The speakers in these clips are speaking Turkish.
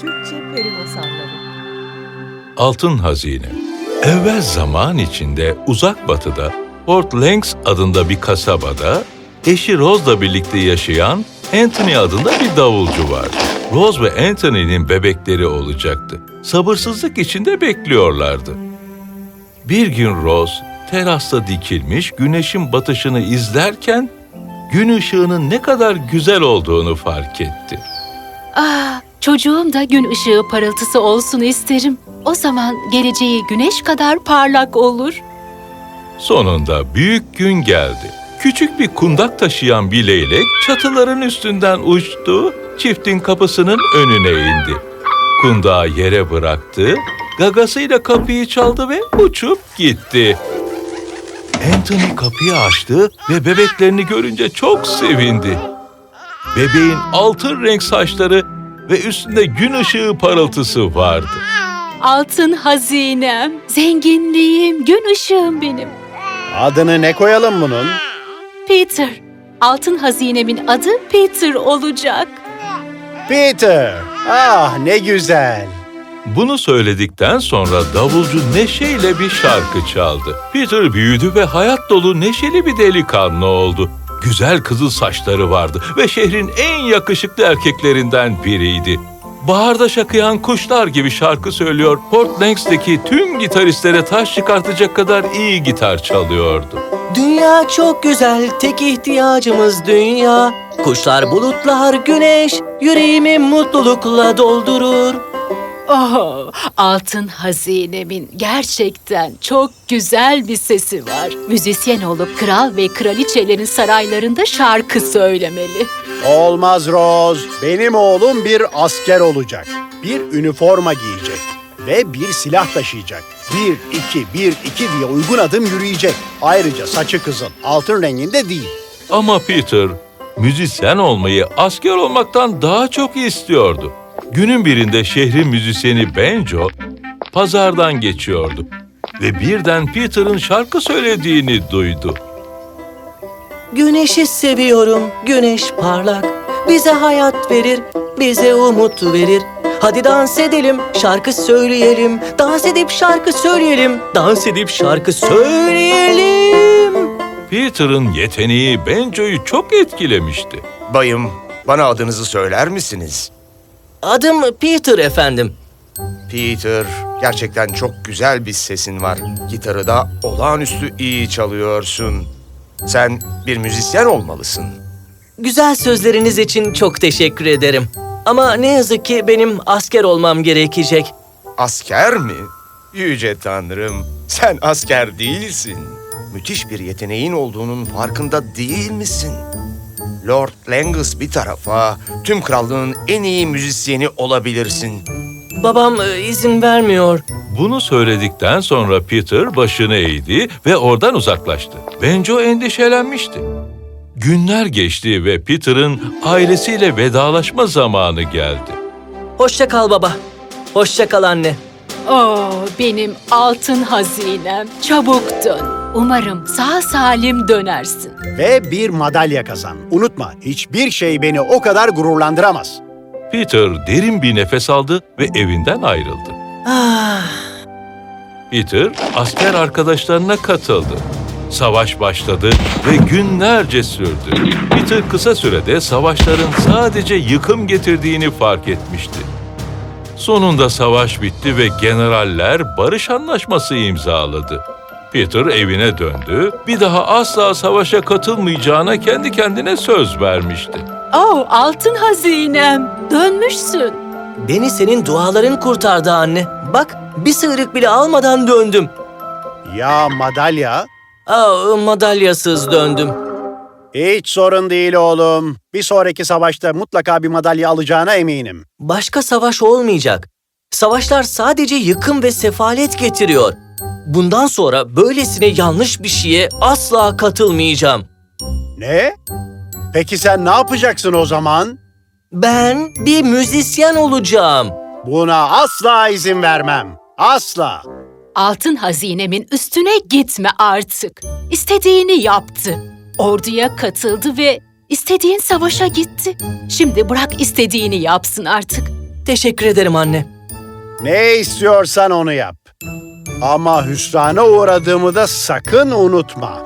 Türkçe Peri Masalları Altın Hazine Evvel zaman içinde uzak batıda Port Langs adında bir kasabada eşi Rose'la birlikte yaşayan Anthony adında bir davulcu vardı. Rose ve Anthony'nin bebekleri olacaktı. Sabırsızlık içinde bekliyorlardı. Bir gün Rose terasta dikilmiş güneşin batışını izlerken gün ışığının ne kadar güzel olduğunu fark etti. Ah, çocuğum da gün ışığı parıltısı olsun isterim. O zaman geleceği güneş kadar parlak olur. Sonunda büyük gün geldi. Küçük bir kundak taşıyan bir leylek çatıların üstünden uçtu, çiftin kapısının önüne indi. Kundağı yere bıraktı, gagasıyla kapıyı çaldı ve uçup gitti. Anthony kapıyı açtı ve bebeklerini görünce çok sevindi. Bebeğin altın renk saçları ve üstünde gün ışığı parıltısı vardı. Altın hazinem, zenginliğim, gün ışığım benim. Adını ne koyalım bunun? Peter, altın hazinemin adı Peter olacak. Peter. Ah ne güzel. Bunu söyledikten sonra davulcu neşeyle bir şarkı çaldı. Peter büyüdü ve hayat dolu neşeli bir delikanlı oldu. Güzel kızıl saçları vardı ve şehrin en yakışıklı erkeklerinden biriydi. Baharda şakıyan kuşlar gibi şarkı söylüyor, Port Lanks'teki tüm gitaristlere taş çıkartacak kadar iyi gitar çalıyordu. Dünya çok güzel, tek ihtiyacımız dünya. Kuşlar, bulutlar, güneş, yüreğimi mutlulukla doldurur. Oh, altın hazinemin gerçekten çok güzel bir sesi var. Müzisyen olup kral ve kraliçelerin saraylarında şarkı söylemeli. Olmaz Rose. Benim oğlum bir asker olacak. Bir üniforma giyecek. Ve bir silah taşıyacak. Bir, iki, bir, iki diye uygun adım yürüyecek. Ayrıca saçı kızıl, altın renginde değil. Ama Peter, müzisyen olmayı asker olmaktan daha çok istiyordu. Günün birinde şehrin müzisyeni Benjo pazardan geçiyordu ve birden Peter'ın şarkı söylediğini duydu. Güneşi seviyorum, güneş parlak. Bize hayat verir, bize umut verir. Hadi dans edelim, şarkı söyleyelim. Dans edip şarkı söyleyelim. Dans edip şarkı söyleyelim. Peter'ın yeteneği Benjo'yu çok etkilemişti. Bayım, bana adınızı söyler misiniz? Adım Peter efendim. Peter, gerçekten çok güzel bir sesin var. Gitarı da olağanüstü iyi çalıyorsun. Sen bir müzisyen olmalısın. Güzel sözleriniz için çok teşekkür ederim. Ama ne yazık ki benim asker olmam gerekecek. Asker mi? Yüce Tanrım, sen asker değilsin. Müthiş bir yeteneğin olduğunun farkında değil misin? Lord Langus bir tarafa, tüm krallığın en iyi müzisyeni olabilirsin. Babam e, izin vermiyor. Bunu söyledikten sonra Peter başını eğdi ve oradan uzaklaştı. Benjo endişelenmişti. Günler geçti ve Peter'ın ailesiyle vedalaşma zamanı geldi. Hoşça kal baba. Hoşça kal anne. Oh, benim altın hazinem, çabuk dön. Umarım sağ salim dönersin. Ve bir madalya kazan. Unutma, hiçbir şey beni o kadar gururlandıramaz. Peter derin bir nefes aldı ve evinden ayrıldı. Ah, Peter asker arkadaşlarına katıldı. Savaş başladı ve günlerce sürdü. Peter kısa sürede savaşların sadece yıkım getirdiğini fark etmişti. Sonunda savaş bitti ve generaller barış anlaşması imzaladı. Peter evine döndü, bir daha asla savaşa katılmayacağına kendi kendine söz vermişti. Oh, altın hazinem, dönmüşsün. beni senin duaların kurtardı anne. Bak bir sıyrık bile almadan döndüm. Ya madalya? Aa, madalyasız döndüm. Hiç sorun değil oğlum. Bir sonraki savaşta mutlaka bir madalya alacağına eminim. Başka savaş olmayacak. Savaşlar sadece yıkım ve sefalet getiriyor. Bundan sonra böylesine yanlış bir şeye asla katılmayacağım. Ne? Peki sen ne yapacaksın o zaman? Ben bir müzisyen olacağım. Buna asla izin vermem. Asla. Altın hazinemin üstüne gitme artık. İstediğini yaptı. Orduya katıldı ve istediğin savaşa gitti. Şimdi bırak istediğini yapsın artık. Teşekkür ederim anne. Ne istiyorsan onu yap. Ama hüsrana uğradığımı da sakın unutma.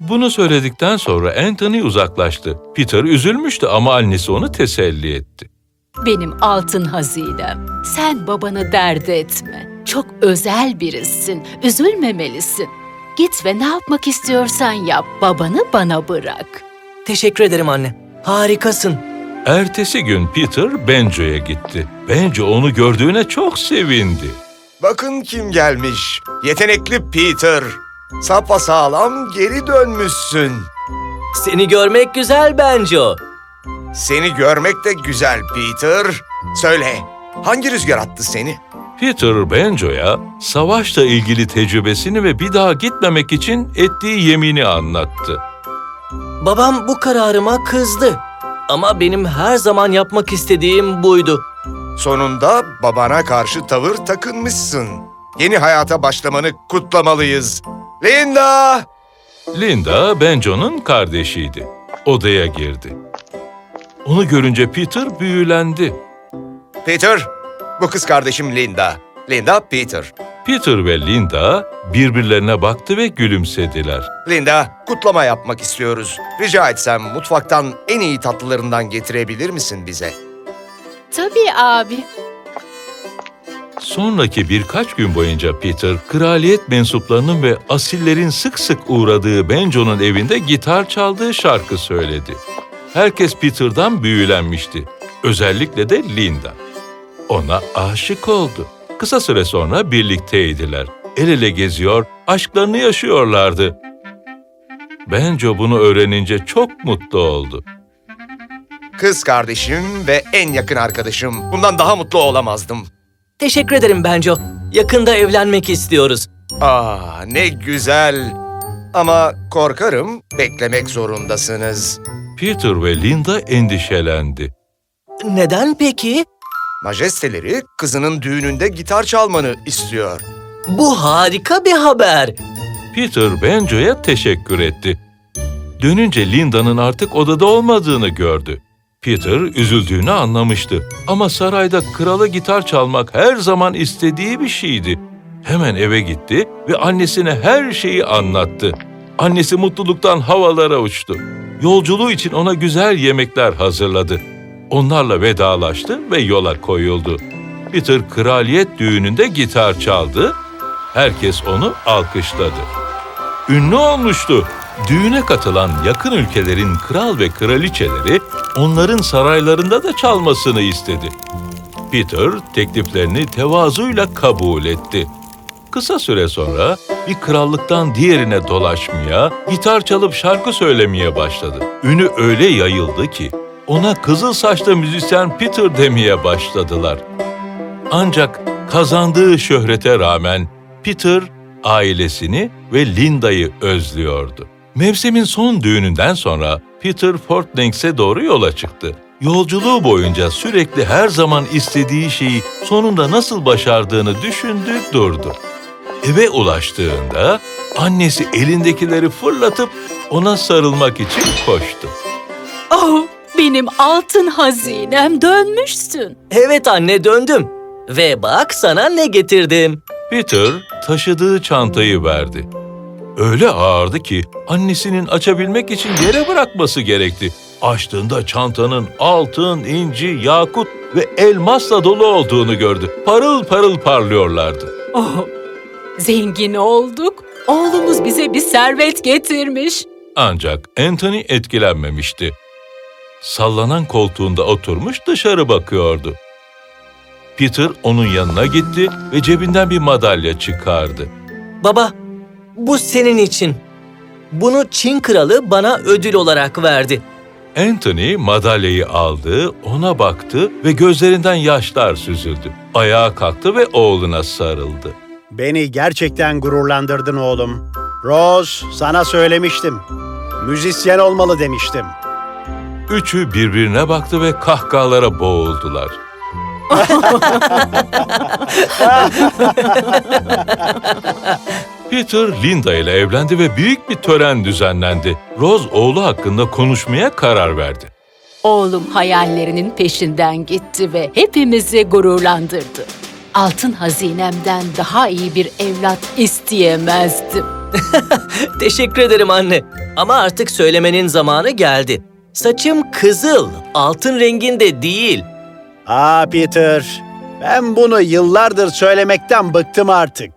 Bunu söyledikten sonra Anthony uzaklaştı. Peter üzülmüştü ama annesi onu teselli etti. Benim altın hazinem. Sen babanı dert etme. Çok özel birisin. Üzülmemelisin. Git ve ne yapmak istiyorsan yap. Babanı bana bırak. Teşekkür ederim anne. Harikasın. Ertesi gün Peter Benjo'ya gitti. Benjo onu gördüğüne çok sevindi. Bakın kim gelmiş. Yetenekli Peter. Sapasağlam geri dönmüşsün. Seni görmek güzel Benjo. Seni görmek de güzel Peter. Söyle, hangi rüzgar attı seni? Peter Benjo'ya savaşla ilgili tecrübesini ve bir daha gitmemek için ettiği yemini anlattı. Babam bu kararıma kızdı. Ama benim her zaman yapmak istediğim buydu. Sonunda babana karşı tavır takınmışsın. Yeni hayata başlamanı kutlamalıyız. Linda! Linda, Benjo'nun kardeşiydi. Odaya girdi. Onu görünce Peter büyülendi. Peter, bu kız kardeşim Linda. Linda, Peter. Peter ve Linda birbirlerine baktı ve gülümsediler. Linda, kutlama yapmak istiyoruz. Rica etsem mutfaktan en iyi tatlılarından getirebilir misin bize? Tabii abi. Sonraki birkaç gün boyunca Peter, kraliyet mensuplarının ve asillerin sık sık uğradığı Benjo'nun evinde gitar çaldığı şarkı söyledi. Herkes Peter'dan büyülenmişti. Özellikle de Linda. Ona aşık oldu. Kısa süre sonra birlikteydiler. El ele geziyor, aşklarını yaşıyorlardı. Benjo bunu öğrenince çok mutlu oldu. Kız kardeşim ve en yakın arkadaşım. Bundan daha mutlu olamazdım. Teşekkür ederim Benjo. Yakında evlenmek istiyoruz. Ah ne güzel. Ama korkarım beklemek zorundasınız. Peter ve Linda endişelendi. Neden peki? Majesteleri kızının düğününde gitar çalmanı istiyor. Bu harika bir haber. Peter Benjo'ya teşekkür etti. Dönünce Linda'nın artık odada olmadığını gördü. Peter üzüldüğünü anlamıştı ama sarayda krala gitar çalmak her zaman istediği bir şeydi. Hemen eve gitti ve annesine her şeyi anlattı. Annesi mutluluktan havalara uçtu. Yolculuğu için ona güzel yemekler hazırladı. Onlarla vedalaştı ve yola koyuldu. Peter kraliyet düğününde gitar çaldı. Herkes onu alkışladı. Ünlü olmuştu. Düğüne katılan yakın ülkelerin kral ve kraliçeleri onların saraylarında da çalmasını istedi. Peter tekliflerini tevazuyla kabul etti. Kısa süre sonra bir krallıktan diğerine dolaşmaya, gitar çalıp şarkı söylemeye başladı. Ünü öyle yayıldı ki ona kızıl saçlı müzisyen Peter demeye başladılar. Ancak kazandığı şöhrete rağmen Peter ailesini ve Linda'yı özlüyordu. Mevsimin son düğününden sonra Peter Fort Lanks'e doğru yola çıktı. Yolculuğu boyunca sürekli her zaman istediği şeyi sonunda nasıl başardığını düşündü durdu. Eve ulaştığında annesi elindekileri fırlatıp ona sarılmak için koştu. Oh, benim altın hazinem dönmüşsün. Evet anne döndüm. Ve bak sana ne getirdim. Peter taşıdığı çantayı verdi. Öyle ağırdı ki annesinin açabilmek için yere bırakması gerekti. Açtığında çantanın altın, inci, yakut ve elmasla dolu olduğunu gördü. Parıl parıl parlıyorlardı. Oh, zengin olduk. Oğlumuz bize bir servet getirmiş. Ancak Anthony etkilenmemişti. Sallanan koltuğunda oturmuş dışarı bakıyordu. Peter onun yanına gitti ve cebinden bir madalya çıkardı. Baba, bu senin için. Bunu Çin kralı bana ödül olarak verdi. Anthony madalyayı aldı, ona baktı ve gözlerinden yaşlar süzüldü. Ayağa kalktı ve oğluna sarıldı. Beni gerçekten gururlandırdın oğlum. Rose, sana söylemiştim. Müzisyen olmalı demiştim. Üçü birbirine baktı ve kahkahalara boğuldular. Peter Linda ile evlendi ve büyük bir tören düzenlendi. Rose oğlu hakkında konuşmaya karar verdi. Oğlum hayallerinin peşinden gitti ve hepimizi gururlandırdı. Altın hazinemden daha iyi bir evlat isteyemezdim. Teşekkür ederim anne. Ama artık söylemenin zamanı geldi. Saçım kızıl, altın renginde değil. Aa Peter, ben bunu yıllardır söylemekten bıktım artık.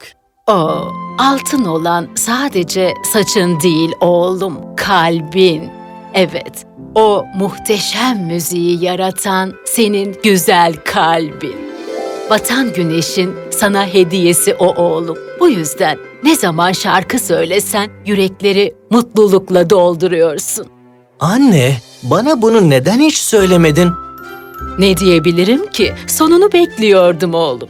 O, altın olan sadece saçın değil oğlum, kalbin. Evet, o muhteşem müziği yaratan senin güzel kalbin. Vatan güneşin sana hediyesi o oğlum. Bu yüzden ne zaman şarkı söylesen yürekleri mutlulukla dolduruyorsun. Anne, bana bunu neden hiç söylemedin? Ne diyebilirim ki? Sonunu bekliyordum oğlum.